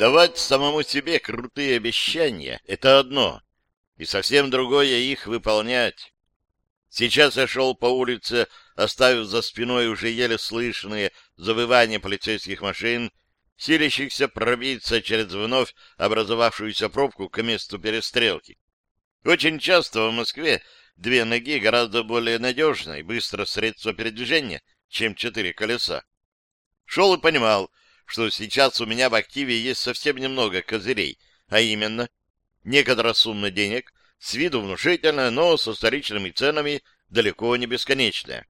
Давать самому себе крутые обещания — это одно, и совсем другое их выполнять. Сейчас я шел по улице, оставив за спиной уже еле слышные завывания полицейских машин, силящихся пробиться через вновь образовавшуюся пробку к месту перестрелки. Очень часто в Москве две ноги гораздо более надежное и быстро средство передвижения, чем четыре колеса. Шел и понимал, что сейчас у меня в активе есть совсем немного козырей, а именно некоторая сумма денег, с виду внушительная, но со столичными ценами далеко не бесконечная.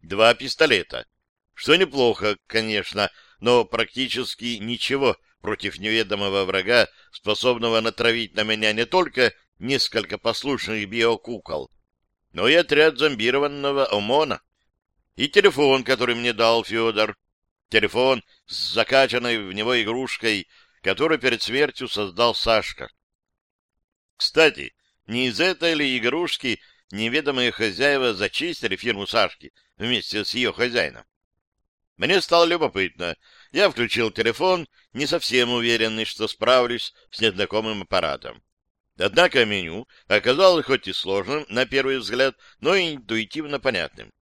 Два пистолета. Что неплохо, конечно, но практически ничего против неведомого врага, способного натравить на меня не только несколько послушных биокукол, но и отряд зомбированного ОМОНа. И телефон, который мне дал Федор. Телефон с закачанной в него игрушкой, которую перед смертью создал Сашка. Кстати, не из этой ли игрушки неведомые хозяева зачистили фирму Сашки вместе с ее хозяином? Мне стало любопытно. Я включил телефон, не совсем уверенный, что справлюсь с незнакомым аппаратом. Однако меню оказалось хоть и сложным на первый взгляд, но и интуитивно понятным.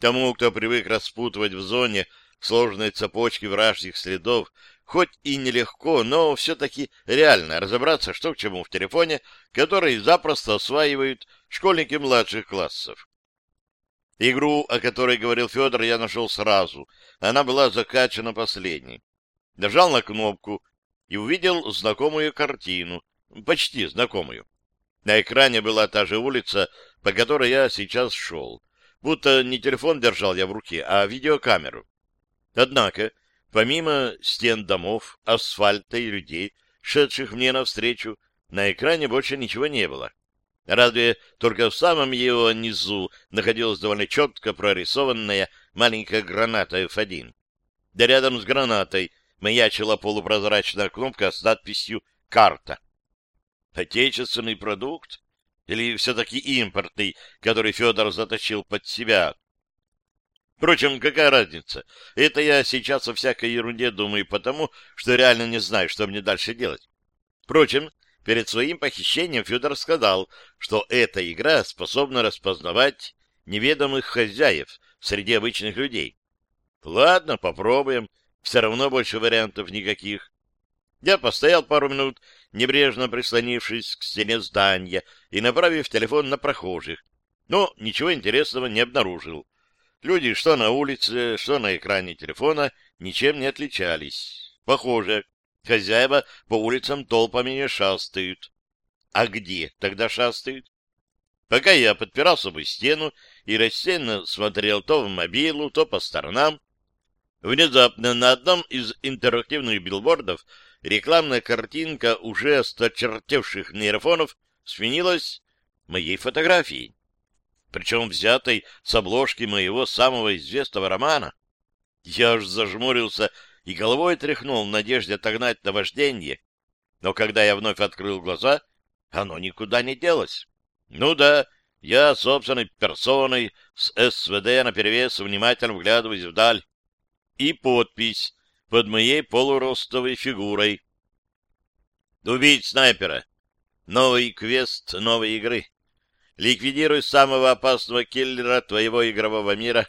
Тому, кто привык распутывать в зоне сложные цепочки вражеских следов, хоть и нелегко, но все-таки реально разобраться, что к чему в телефоне, который запросто осваивают школьники младших классов. Игру, о которой говорил Федор, я нашел сразу. Она была закачана последней. Нажал на кнопку и увидел знакомую картину, почти знакомую. На экране была та же улица, по которой я сейчас шел. Будто не телефон держал я в руке, а видеокамеру. Однако, помимо стен домов, асфальта и людей, шедших мне навстречу, на экране больше ничего не было. Разве только в самом его низу находилась довольно четко прорисованная маленькая граната F1. Да рядом с гранатой маячила полупрозрачная кнопка с надписью «Карта». Отечественный продукт? Или все-таки импортный, который Федор заточил под себя? Впрочем, какая разница? Это я сейчас о всякой ерунде думаю потому, что реально не знаю, что мне дальше делать. Впрочем, перед своим похищением Федор сказал, что эта игра способна распознавать неведомых хозяев среди обычных людей. Ладно, попробуем. Все равно больше вариантов никаких. Я постоял пару минут, небрежно прислонившись к стене здания и направив телефон на прохожих, но ничего интересного не обнаружил. Люди что на улице, что на экране телефона ничем не отличались. Похоже, хозяева по улицам толпами не шастают. А где тогда шастают? Пока я подпирал собой стену и рассеянно смотрел то в мобилу, то по сторонам, внезапно на одном из интерактивных билбордов рекламная картинка уже осточертевших нейрофонов сменилась моей фотографией, причем взятой с обложки моего самого известного романа. Я аж зажмурился и головой тряхнул в надежде отогнать наваждение, но когда я вновь открыл глаза, оно никуда не делось. Ну да, я собственной персоной с СВД наперевес внимательно вглядываюсь вдаль. И подпись под моей полуростовой фигурой. Убить снайпера. Новый квест новой игры. Ликвидируй самого опасного киллера твоего игрового мира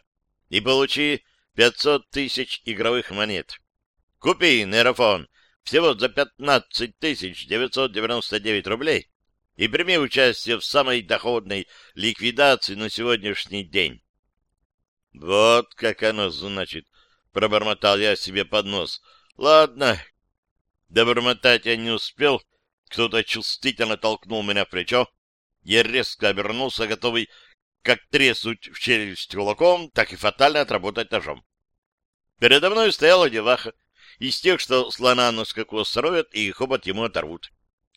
и получи 500 тысяч игровых монет. Купи нейрофон всего за 15 тысяч 999 рублей и прими участие в самой доходной ликвидации на сегодняшний день. Вот как оно значит, пробормотал я себе под нос. Ладно. Добормотать я не успел. Кто-то чувствительно толкнул меня в плечо. Я резко обернулся, готовый как треснуть в челюсть кулаком, так и фатально отработать ножом. Передо мной стояла деваха, из тех, что слона на скаку сровят и хобот ему оторвут.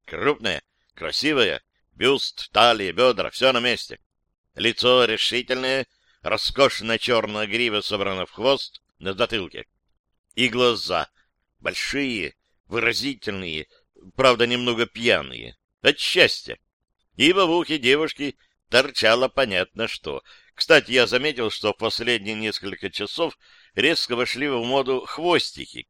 Крупная, красивая, бюст, талия, бедра, все на месте. Лицо решительное, роскошная черная грива собрана в хвост, на затылке. И глаза большие, выразительные, правда, немного пьяные, от счастья. Ибо в ухе девушки торчало понятно что. Кстати, я заметил, что в последние несколько часов резко вошли в моду хвостики.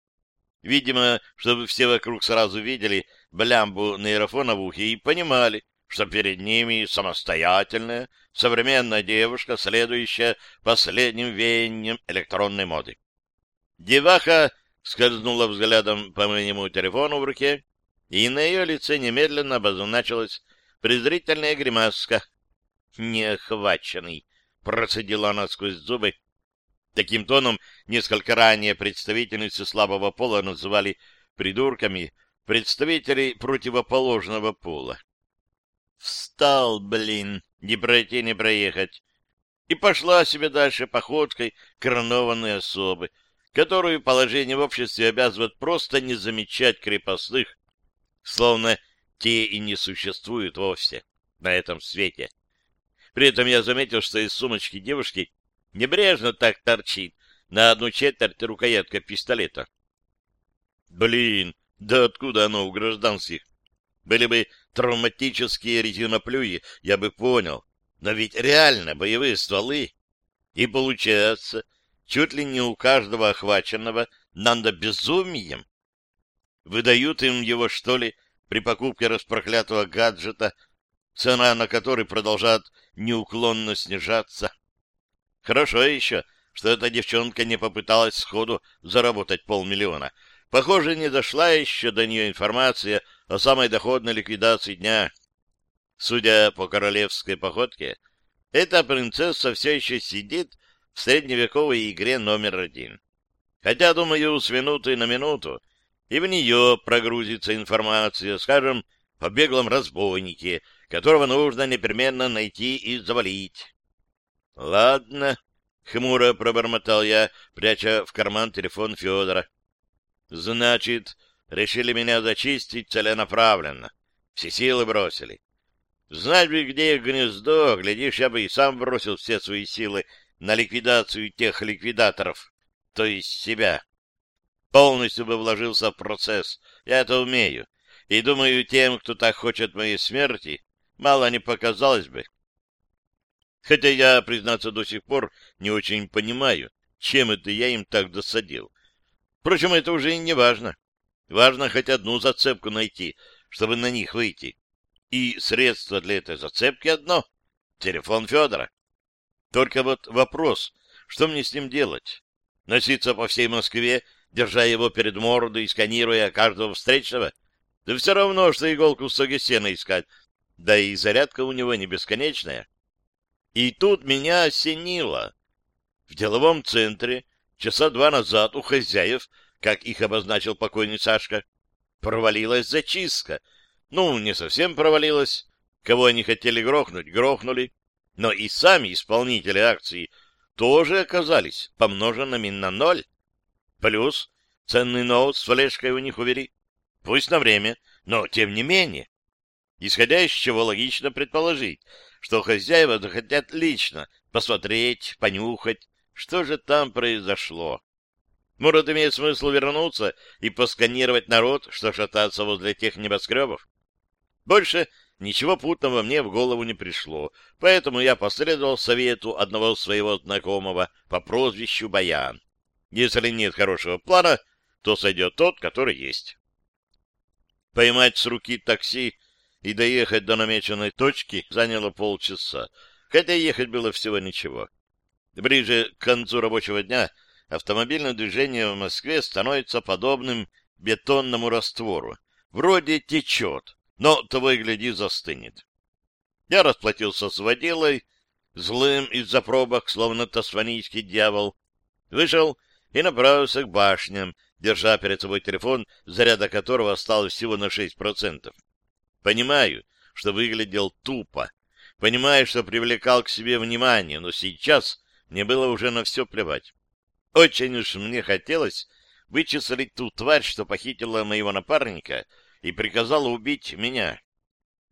Видимо, чтобы все вокруг сразу видели блямбу нейрофона в ухе и понимали, что перед ними самостоятельная, современная девушка, следующая последним веянием электронной моды. Деваха скользнула взглядом по моему телефону в руке, и на ее лице немедленно обозначилась презрительная гримаска. «Неохваченный!» — процедила она сквозь зубы. Таким тоном несколько ранее представительницы слабого пола называли придурками представителей противоположного пола. Встал, блин, не пройти, не проехать. И пошла себе дальше походкой коронованной особы, которую положение в обществе обязывает просто не замечать крепостных, словно те и не существуют вовсе на этом свете. При этом я заметил, что из сумочки девушки небрежно так торчит на одну четверть рукоятка пистолета. Блин, да откуда оно у гражданских? Были бы травматические резиноплюи, я бы понял. Но ведь реально боевые стволы. И получается, чуть ли не у каждого охваченного надо безумием. Выдают им его, что ли, при покупке распроклятого гаджета, цена на который продолжает неуклонно снижаться. Хорошо еще, что эта девчонка не попыталась сходу заработать полмиллиона. Похоже, не дошла еще до нее информация о самой доходной ликвидации дня. Судя по королевской походке, эта принцесса все еще сидит в средневековой игре номер один. Хотя, думаю, с минуты на минуту и в нее прогрузится информация, скажем, о беглом разбойнике, которого нужно непременно найти и завалить. — Ладно, — хмуро пробормотал я, пряча в карман телефон Федора. — Значит, решили меня зачистить целенаправленно. Все силы бросили. Знать бы, где их гнездо, глядишь, я бы и сам бросил все свои силы на ликвидацию тех ликвидаторов, то есть себя. Полностью бы вложился в процесс. Я это умею. И думаю, тем, кто так хочет моей смерти, мало не показалось бы. Хотя я, признаться, до сих пор не очень понимаю, чем это я им так досадил. Впрочем, это уже не важно. Важно хоть одну зацепку найти, чтобы на них выйти. И средство для этой зацепки одно — телефон Федора. Только вот вопрос, что мне с ним делать? Носиться по всей Москве, держа его перед мордой и сканируя каждого встречного? Да все равно, что иголку в стоге сена искать. Да и зарядка у него не бесконечная. И тут меня осенило. В деловом центре часа два назад у хозяев, как их обозначил покойный Сашка, провалилась зачистка. Ну, не совсем провалилась. Кого они хотели грохнуть, грохнули. Но и сами исполнители акции тоже оказались помноженными на ноль. Плюс ценный ноут с флешкой у них увели. Пусть на время, но тем не менее. Исходя из чего логично предположить, что хозяева захотят лично посмотреть, понюхать, что же там произошло. Может, имеет смысл вернуться и посканировать народ, что шататься возле тех небоскребов? Больше ничего путного мне в голову не пришло, поэтому я последовал совету одного своего знакомого по прозвищу Баян. Если нет хорошего плана, то сойдет тот, который есть. Поймать с руки такси и доехать до намеченной точки заняло полчаса, хотя ехать было всего ничего. Ближе к концу рабочего дня автомобильное движение в Москве становится подобным бетонному раствору. Вроде течет, но того и гляди застынет. Я расплатился с водилой, злым из-за пробок, словно тасванийский дьявол, вышел и направился к башням, держа перед собой телефон, заряда которого осталось всего на 6%. Понимаю, что выглядел тупо. Понимаю, что привлекал к себе внимание, но сейчас мне было уже на все плевать. Очень уж мне хотелось вычислить ту тварь, что похитила моего напарника и приказала убить меня.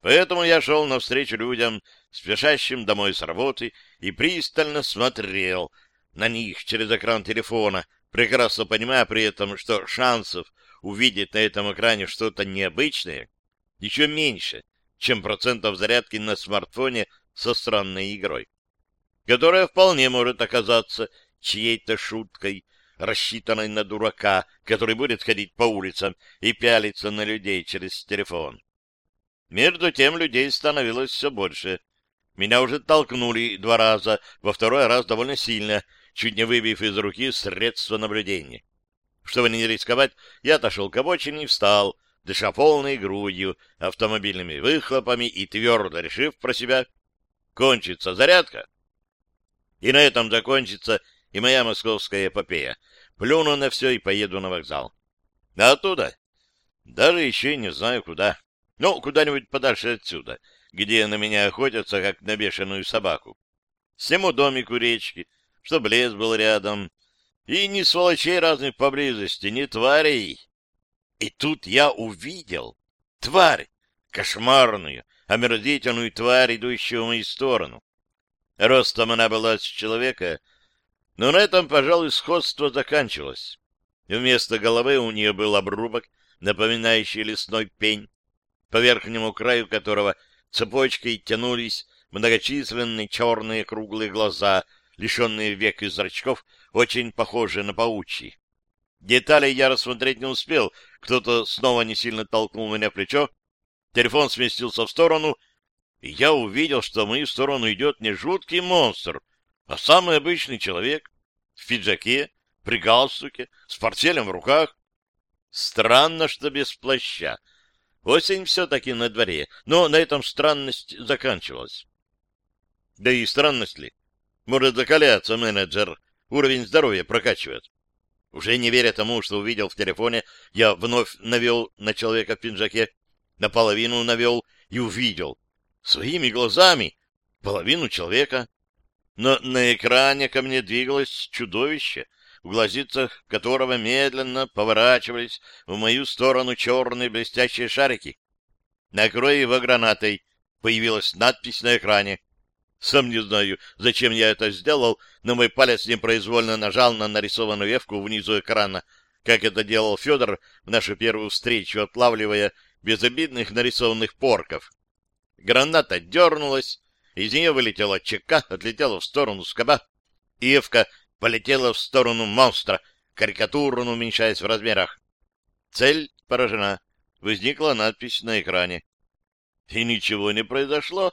Поэтому я шел навстречу людям, спешащим домой с работы, и пристально смотрел на них через экран телефона, прекрасно понимая при этом, что шансов увидеть на этом экране что-то необычное еще меньше, чем процентов зарядки на смартфоне со странной игрой, которая вполне может оказаться чьей-то шуткой, рассчитанной на дурака, который будет ходить по улицам и пялиться на людей через телефон. Между тем людей становилось все больше. Меня уже толкнули два раза, во второй раз довольно сильно, чуть не выбив из руки средства наблюдения. Чтобы не рисковать, я отошел к обочине и встал, дыша полной грудью, автомобильными выхлопами и твердо решив про себя, кончится зарядка. И на этом закончится и моя московская эпопея. Плюну на все и поеду на вокзал. А оттуда? Даже еще не знаю куда. Ну, куда-нибудь подальше отсюда, где на меня охотятся, как на бешеную собаку. Сниму домик у речки, чтобы лес был рядом, и ни сволочей разных поблизости, ни тварей. И тут я увидел тварь, кошмарную, омерзительную тварь, идущую в мою сторону. Ростом она была с человека, но на этом, пожалуй, сходство заканчивалось. Вместо головы у нее был обрубок, напоминающий лесной пень, по верхнему краю которого цепочкой тянулись многочисленные черные круглые глаза, лишенные век и зрачков, очень похожие на паучьи. Деталей я рассмотреть не успел, кто-то снова не сильно толкнул меня в плечо, телефон сместился в сторону, и я увидел, что в мою сторону идет не жуткий монстр, а самый обычный человек в пиджаке, при галстуке, с портфелем в руках. Странно, что без плаща. Осень все-таки на дворе, но на этом странность заканчивалась. Да и странность ли? Может закаляться менеджер, уровень здоровья прокачивает. Уже не веря тому, что увидел в телефоне, я вновь навел на человека в пиджаке, наполовину навел и увидел своими глазами половину человека но на экране ко мне двигалось чудовище, в глазицах которого медленно поворачивались в мою сторону черные блестящие шарики. «Накрой его гранатой», — появилась надпись на экране. Сам не знаю, зачем я это сделал, но мой палец непроизвольно нажал на нарисованную вевку внизу экрана, как это делал Федор в нашу первую встречу, отлавливая безобидных нарисованных порков. Граната дернулась, из нее вылетела чека, отлетела в сторону скоба. Ивка полетела в сторону монстра, карикатурно уменьшаясь в размерах. Цель поражена. Возникла надпись на экране. И ничего не произошло.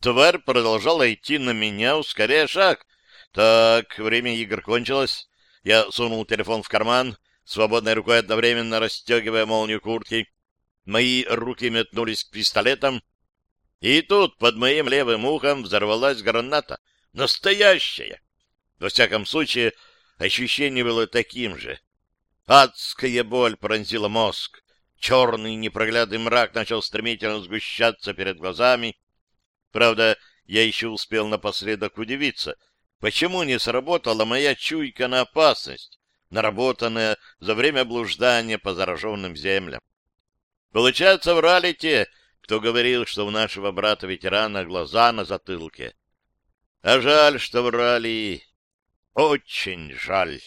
Тварь продолжала идти на меня, ускоряя шаг. Так, время игр кончилось. Я сунул телефон в карман, свободной рукой одновременно расстегивая молнию куртки. Мои руки метнулись к пистолетам, и тут под моим левым ухом взорвалась граната. Настоящая! Во всяком случае, ощущение было таким же. Адская боль пронзила мозг. Черный непроглядный мрак начал стремительно сгущаться перед глазами. Правда, я еще успел напоследок удивиться, почему не сработала моя чуйка на опасность, наработанная за время блуждания по зараженным землям. Получается, врали те, кто говорил, что у нашего брата-ветерана глаза на затылке. А жаль, что врали. Очень жаль.